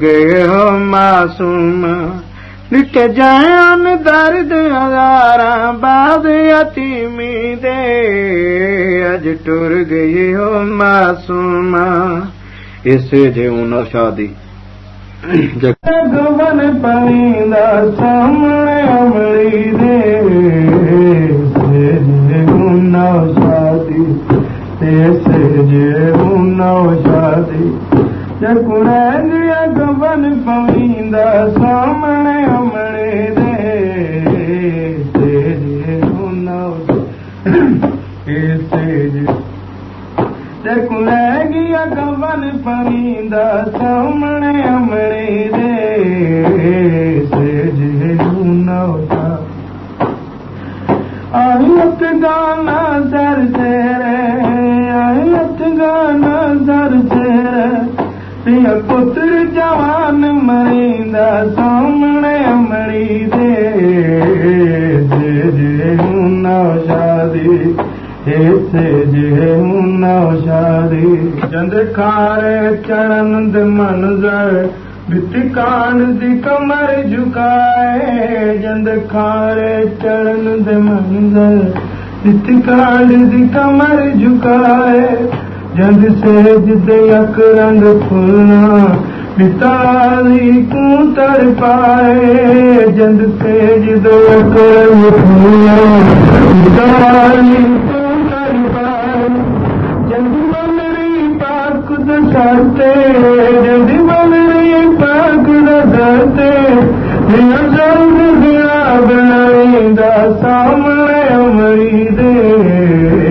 गए हो मासूम निक जान दर्द हज़ारां बाद यतीमी दे अज टुर गई हो मासूम इस जे उन शादी जगवन पवींदा सामणे अमड़ी दे उन शादी जे उन शादी गवन पवींदा सामणे उन जकुलगिया गवन पवींदा सामणे जे आयत गाना दर तेरे पुत्र जवान मरींदा अमड़ी दे जे हुन शादी जे हुन शादी चंद खारे चढ़ंद मंज़र कान दी कमर झुकाए चढ़ंद मंज़र कान दी कमर झुकाए जंद सेज रंग फुलना बिताली कू तर पाए। जंद सेज रंग फुलना बिताली कू तर पाए। जंद मलरी पाक दसाते जंद मलरी पाक बनाईंदा सामने अमरी दे